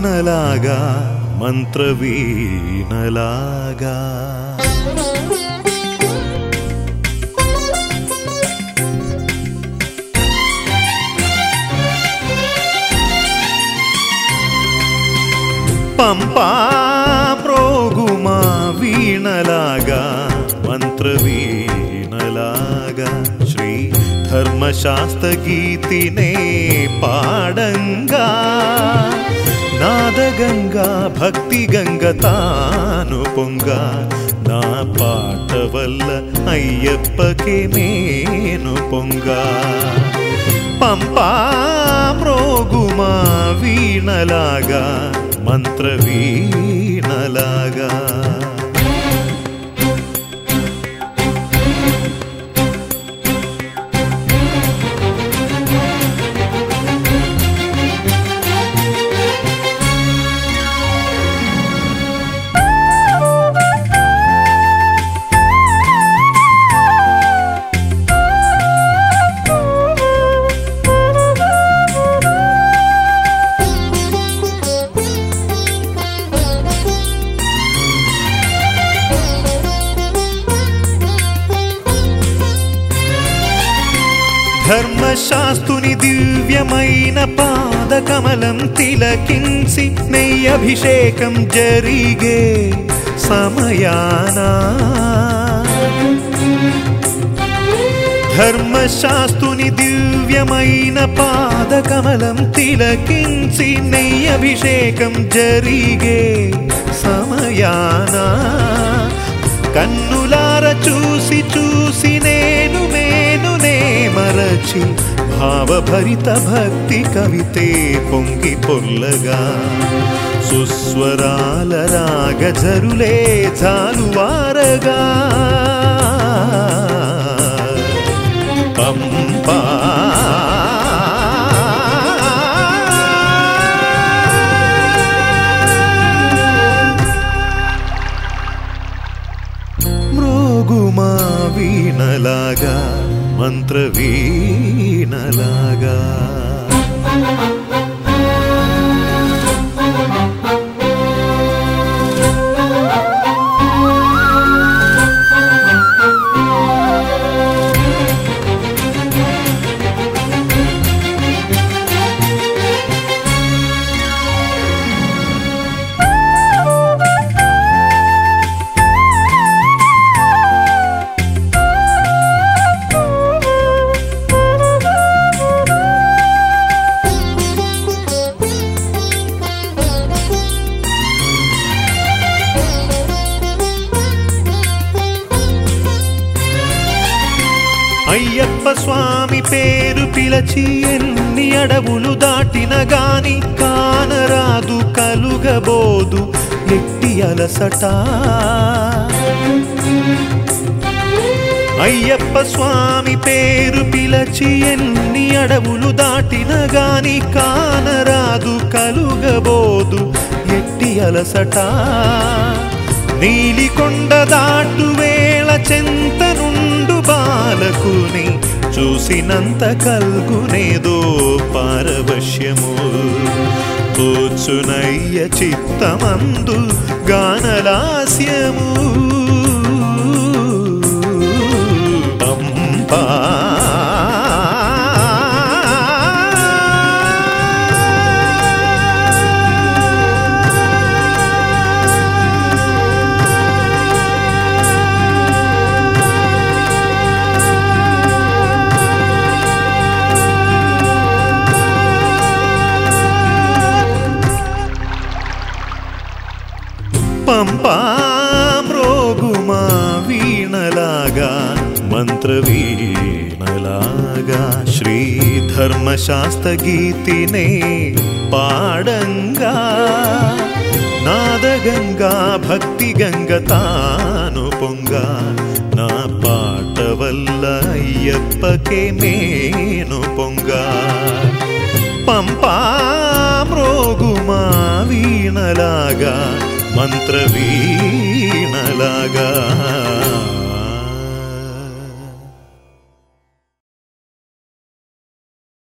వీణలాగా మంత్రవీణలాగా పంపా ప్రోగుమా వీణలాగా మంత్రవీణలాగా శ్రీ ధర్మశాస్త్ర గీతినే పాడంగా గంగా భక్తి గంగ తాను పొంగ. నా పాట వల్ల అయ్యప్పకే నేను పొంగ. పంపా మ్రోగుమా వీణలాగా మంత్ర వీణలాగా ధర్మశాస్తుని దివ్యమైన పాదకమలం తిలకించి నెయ్యభిషేకం జరిగే సమయానా. ధర్మశాస్తుని దివ్యమైన పాదకమలం తిలకించి నెయ్యభిషేకం జరిగే సమయానా. కన్నులార చూసి చూసినే మరచి భావభరిత భక్తి కవితే పొంగి పొల్లగా. సుస్వరాల రాగ జరులే చాలువారగా మంత్రవీణలాగా. అయ్యప్ప స్వామి పేరు పిలచి ఎన్ని అడవులు దాటిన గాని కానరాదు కలుగబోదు ఎట్టి అలసట. అయ్యప్ప స్వామి పేరు పిలచి ఎన్ని అడవులు దాటిన గాని కానరాదు కలుగబోదు ఎట్టి అలసట. నీలికొండ దాటు వేళ చెంతనుండి నుండు బాలకుని చూసినంత కల్గునేదో పారవశ్యము. తోచునయ్య చిత్తమందు గానలాస్యము. పంపా మ్రోగుమా వీణలాగా మంత్రవీణలాగా శ్రీ ధర్మశాస్త్ర గీతినే పాడంగా నాదగంగా భక్తి గంగ తాను పొంగ నా పాట వల్ల అయ్యప్పకే నేను పొంగ పంపా మ్రోగుమా వీణలాగా మంత్రవీణలాగా.